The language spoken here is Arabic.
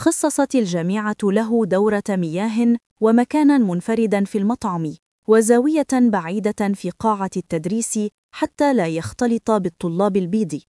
خصصت الجامعة له دورة مياه ومكانا منفردا في المطعم وزاوية بعيدة في قاعة التدريس حتى لا يختلط بالطلاب البيض.